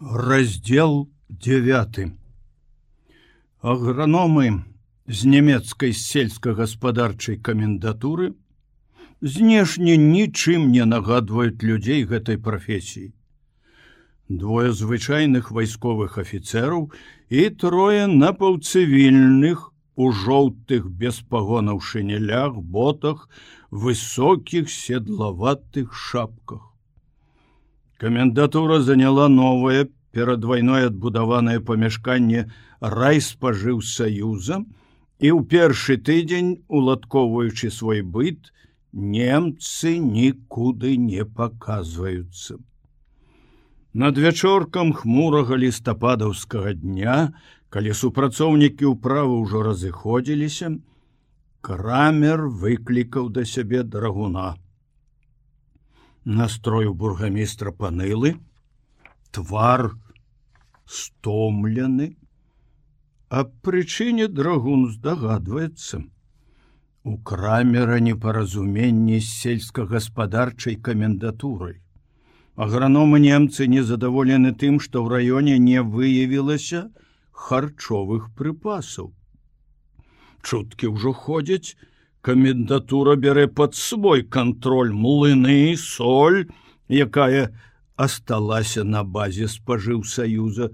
раздел 9 аграномы з нямецкай сельскагаспадарчай камендатуры знешне нічым не нагадваюць людзей гэтай прафесіі. Двое звычайных вайсковых афіцераў і трое напаўцывільных у жоўтых без пагонаў шынелях ботах высокіх седлаватых шапках камендатура заняла новае перад вайной адбудаванае памяшканне рай спажыў саюза і ў першы тыдзень уладкоўваючы свой быт немцы нікуды не паказваюцца над вячоркам хмурага лістападаўскага дня калі супрацоўнікі ўправы ўжо разыходзіліся крамер выклікаў да сябе драгуна настрою бургамістра панылы твар стомлены А прычыне драгун здагадваецца. У крамера непаразуменні з сельскагаспадарчай камендатурай. Аграномы немцы незадаволены тым, што ў раёне не выявілася харчовых прыпасаў. Чуткі ўжо ходзяць, камендатура бярэ пад свой кантроль млыны, соль, якая асталася на базе спажыў саюза,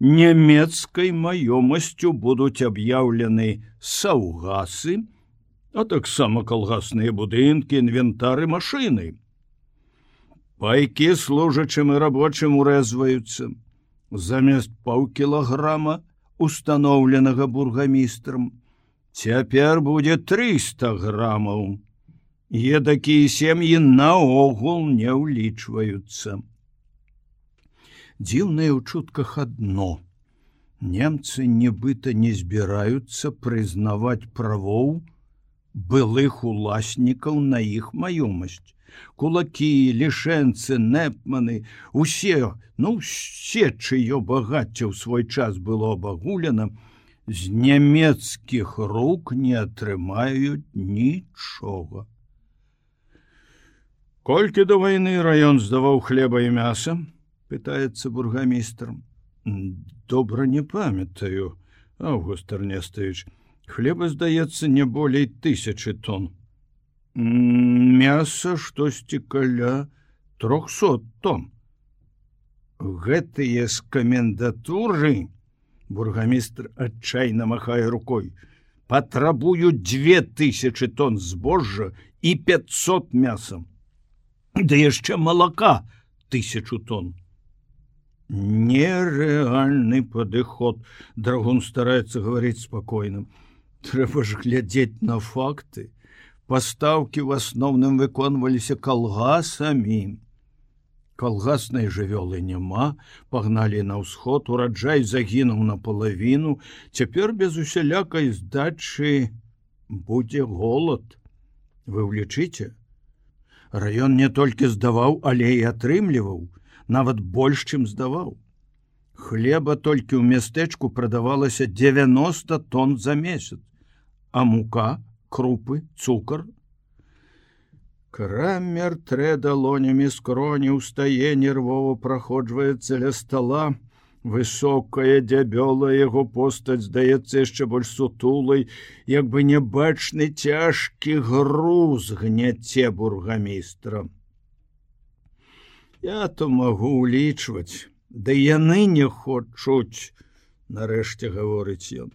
нямецкай маёмасцю будуць аб'яўлены саўгасы, а таксама калгасныя будынкі, інвентары машыны. Пайкі служачым і рабочым урэзваюцца замест паўкілаграма установленага бургамістрам. Цяпер будзе 300 грамаў. Едакія сем'і наогул не ўлічваюцца дзіўнае ў чутках адно. Немцы нібыта не збіраюцца прызнаваць правоў былых уласнікаў на іх маёмасць. Кулакі, лішэнцы, нэпманы, усе, ну все, чыё багацце ў свой час было абагулена, з нямецкіх рук не атрымаюць нічога. Колькі да вайны раён здаваў хлеба і мяса, пытается бургамістр. Добра не памятаю август эрнестович хлеба здаецца не болей тысячи тонн. Мяса штосьці каля трохсот тонн. Гэтые з камендатуры бургамістр адчайна махае рукой. Патрабуюць две тысячи тонн збожжа і 500 мясам да яшчэ малака тысячу тонн нереальны падыход драгун старается говорить спокойным. Трэба ж глядзець на факты. Пастаўки в асноўным выконваліся калгасамі калгаснай жывёлы няма пагналі на ўсход ураджай загінуў напалавіну цяпер без усялякай здачы будзе голод вы ўлічыце раён не толькі здаваў але і атрымліваў нават больш чым здаваў. Хлеба толькі ў мястэчку прадавалася 90 тонн за месяц, а мука, крупы, цукар. Крамер трэ далонямі скроні ўстае нервова праходжваецца ля стола, Высокая дзябёла яго постаць здаецца яшчэ больш сутулай, як бы нябачны цяжкі груз гняце бургамістрам. Я то магу улічваць, Да яны не хочуць, нарэшце гаворыць ён.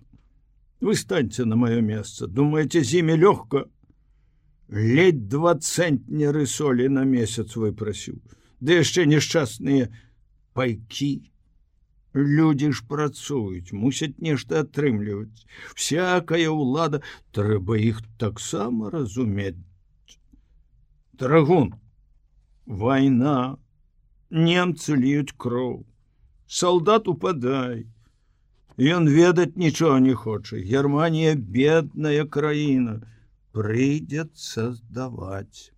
Вы станьце на маё месца, думаеце з імі лёгка. Ледь два цэнтнеры солі на месяц выпрасіў, Ды яшчэ нешчасныя пайкі. Людзі ж працуюць, мусяць нешта атрымліваць. Всякая ўлада трэба іх таксама разумець. Драгун, вайна, немцы льют кроў солдат упадай ён ведаць нічого не хоча германія бедная краіна прыйдзецца здаваць.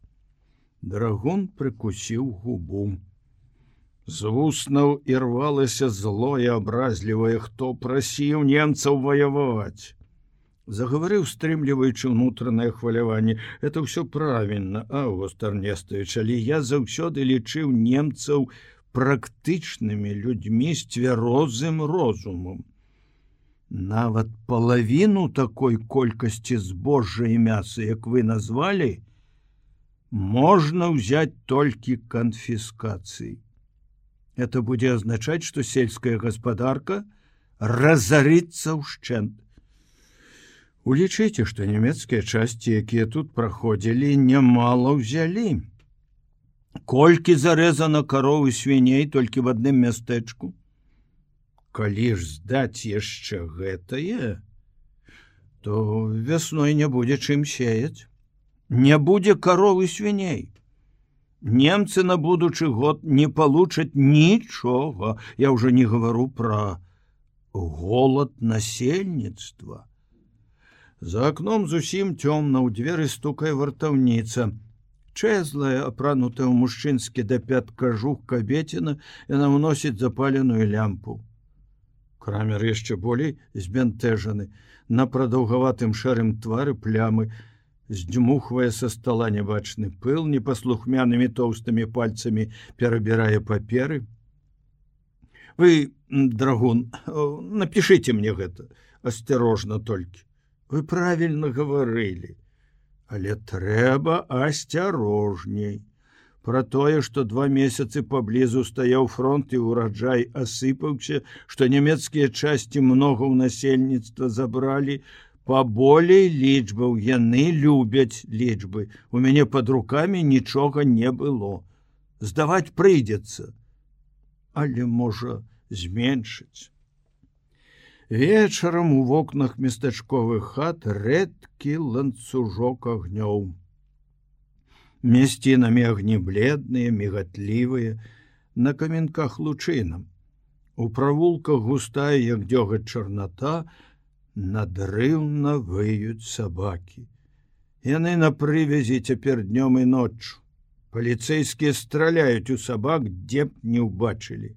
Драгун прыкусіў губу. З вуснаў ірвалася злое абразлівае хто прасіў немцаў ваяваць. Заговорыў стрымліваючы ўнутранае хваляванне. Это ўсё правільна август арнестович але я заўсёды лічыў немцаў практычнымі людзьмі з цвярозым розумам. Нават палавіну такой колькасці збожжа і мяса, як вы назвалі, можна ўзяць толькі канфіскацыі. Это будзе азначаць, што сельская гаспадарка разарыцца ўшчэнт. Улічыце, што нямецкія часці, якія тут праходзілі, нямала ўзялі колькі зарэзана каровы свіней толькі в адным мястэчку калі ж здаць яшчэ гэтае то вясной не будзе чым сеяць. Не будзе каровы свіней. Немцы на будучы год не получаць нічога. Я уже не гавару про голод насельніцтва. За акном зусім цёмна ў дзверы стукае вартаўніца. Чэзлая апранутая ў мужчынскі да пят кажух кабеціна яна ўносіць запаленую лямпу крамер яшчэ болей збянтэжаны. На прадаўгаватым шарым твары плямы здзьмухвае са стола нябачны пыл непаслухмянымі тоўстымі пальцамі перабірае паперы. Вы драгун напишите мне гэта асцярожна толькі. Вы правильно гаварылі. Але трэба асцярожней про тое что два месяцы паблізу стаяў фронт і ураджай асыпаўся что нямецкія часці много ў насельніцтва забралі паболей лічбаў яны любяць лічбы у мяне под руками нічога не было. Здаваць прыйдзецца але можа зменшыць Вечарам у вокнах местачковых хат рэдкі ланцужок агнёў. Месцінамі агні бледныя, мігатлівыя, на каменках лучынам. У правулках густая, як дзёга чарната, надрыўна выюць сабакі. Яны на прывязі цяпер днём і ноччу. Паліцэйскія страляюць у сабак, дзе б не ўбачылі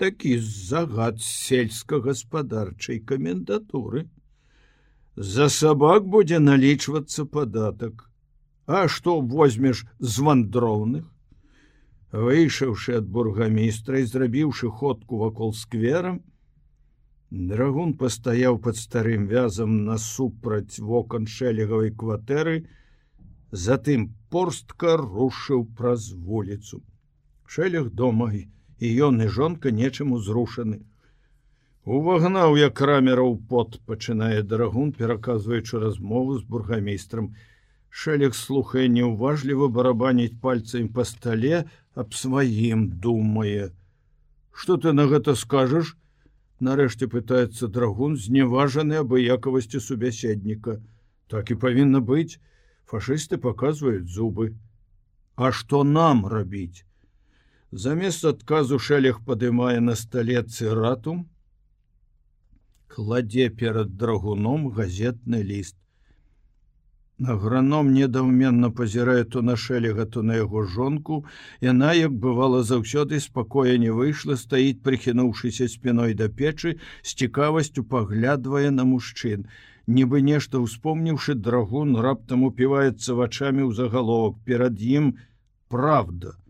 такі загад сельскагаспадарчай камендатуры. За сабак будзе налічвацца падатак. А што возьмеш з вандроўных? Выйшаўшы ад бургамістра і зрабіўшы ходку вакол скверам, Драгун пастаяў пад старым вязам насупраць вокон шэлегавай кватэры, затым порстка рушыў праз вуліцу. Шэлег дома і ён і жонка нечым узрушаны. Увагнаў я крамераў пот пачынае дарагун, пераказваючы размову з бургамейстрам. Шэлег слухае неўважліва барабаніць пальцамі па стале аб сваім думае. Што ты на гэта скажаш? Нарэшце пытаецца драгун зневажаны абыякавасці субяседніка. Так і павінна быць. Фашысты паказваюць зубы. А што нам рабіць? Замест адказу шэлег падымае на стале цыратум, кладзе перад драгуном газетны ліст. Аграном недаўменна пазірае то на шэлега, то на яго жонку, Яна, як бывала заўсёды спакоя не выйшла, стаіць, прыхінуўшыся спіной да печы, з цікавасцю паглядвае на мужчын. Нібы нешта ўспомніўшы драгун, раптам упіваецца вачамі ў загаловак перад ім правда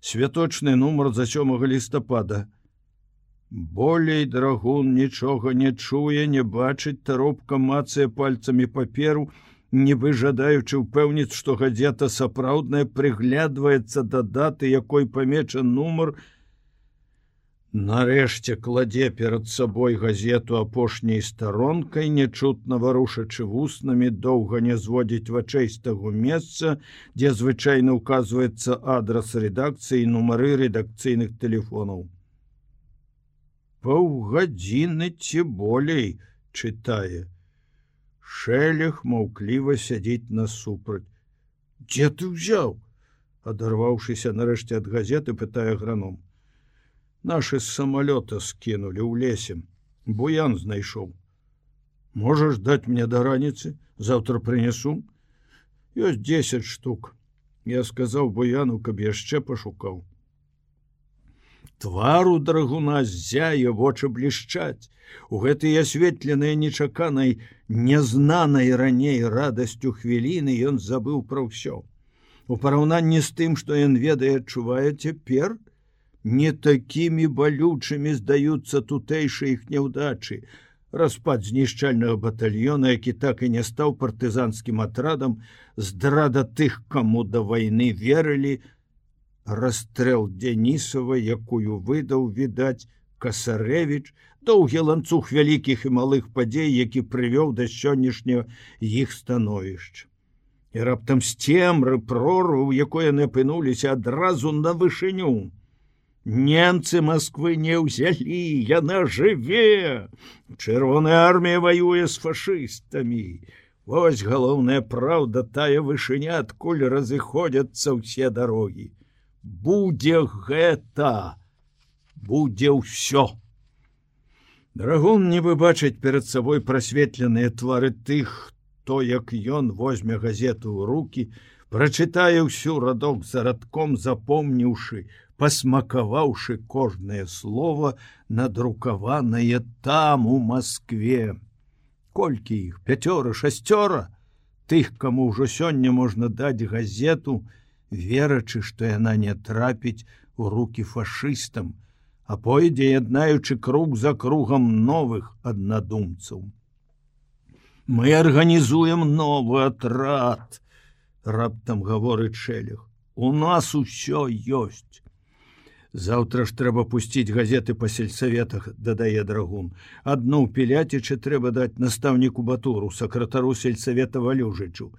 святочны нумар за сёмага лістапада. Болей драгун нічога не чуе, не бачыць таропка мацыя пальцамі паперу, нібы жадаючы ўпэўніць, што гадзета сапраўдная прыглядваецца да даты, якой памечан нумар, Нарэшце кладзе перад сабой газету апошняй старонкай, нечутна варушачы вуснамі, доўга не зводзіць вачэй з таго месца, дзе звычайна ўказваецца адрас рэдакцыі нумары рэдакцыйных телефонаў. Паўгадзіны ці болей чытае. Шэлег маўкліва сядзіць насупраць. Дзе ты ўзяў? Адарваўшыся нарэшце ад газеты, пытае граном наши з самолета скинули ў лесе. Буян знайшоў. Можаш даць мне да раніцы? Завтра прынесу ёсць 10 штук. Я сказаў буяну каб яшчэ пашукаў твару драгуна зяе вочы блішчаць у гэтай асветленай нечаканай нязнанай раней радасцю хвіліны ён забыў пра ўсё у параўнанні з тым што ён ведае адчувае цяпер не такімі балючымі здаюцца тутэйшыя іх няўдачы. Распад знішчальнага батальёна, які так і не стаў партызанскім атрадам, здрада тых, каму да вайны верылі, расстрэл Дзянісава, якую выдаў відаць Касарэвіч, доўгі ланцуг вялікіх і малых падзей, які прывёў да сённяшняга іх становішча. І раптам з цемры прорву, у якой яны апынуліся адразу на вышыню. Немцы Москвы не ўзялі, яна жыве. Чырвоная армія ваюе з фашыстамі. Вось галоўная праўда тая вышыня, адкуль разыходзяцца ўсе дарогі. Будзе гэта, будзе ўсё. Драгун не выбачыць перад сабой прасветленыя твары тых, то як ён возьме газету ў руки, прачытае ўсю радок за радком запомніўшы, пасмакаваўшы кожнае слово надрукаванае там у Москве. Колькі іх пяцёра шасцёра тых, каму ўжо сёння можна даць газету, верачы, што яна не трапіць у руки фашыстам, а пойдзе яднаючы круг за кругам новых аднадумцаў. Мы арганізуем новы атрад, раптам гаворыць шэлях. У нас усё ёсць. Заўтра ж трэба пусціць газеты па сельсаветах, дадае драгун. Адну піляцічы трэба даць настаўніку батуру, сакратару сельсавета валюжычу.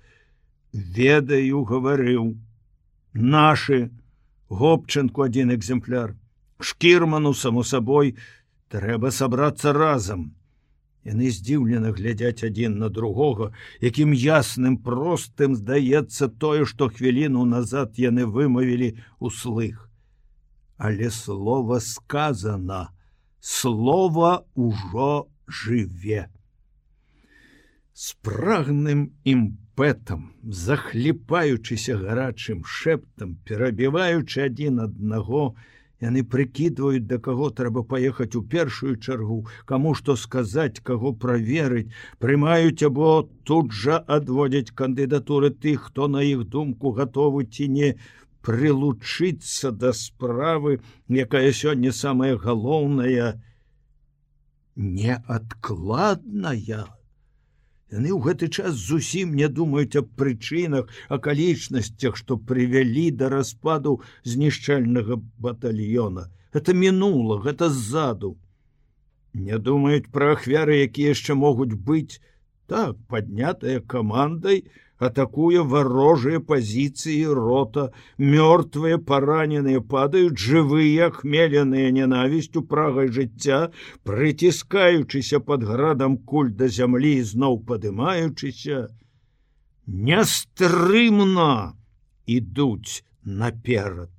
Ведаю, гаварыў. Нашы гопчынку адзін экземпляр. Шкірману, само сабой, трэба сабрацца разам. Яны здзіўлена глядзяць адзін на другога, якім ясным простым здаецца тое, што хвіліну назад яны вымавілі ў слых але слово сказано слово ужо жыве спрагным імпэтам захліпаючыся гарачым шэптам перабіваючы адзін аднаго яны прыкідваюць да каго трэба паехаць у першую чаргу каму што сказаць каго праверыць прымаюць або тут жа адводзяць кандыдатуры тых хто на іх думку гатовы ці не прылучыцца да справы, якая сёння самая галоўная неадкладная. Яны ў гэты час зусім не думаюць аб прычынах, акалічнасцях, што прывялі да распаду знішчальнага батальёна. Это мінула, гэта ззаду. Не думаюць пра ахвяры, якія яшчэ могуць быць так паднятыя камандай, атакуе варожыя пазіцыі рота, мёртвыя параненыя падаюць жывыя хмеленыя ненавісцю прагай жыцця, прыціскаючыся под градам куль да зямлі зноў падымаючыся, нястрымна ідуць наперад.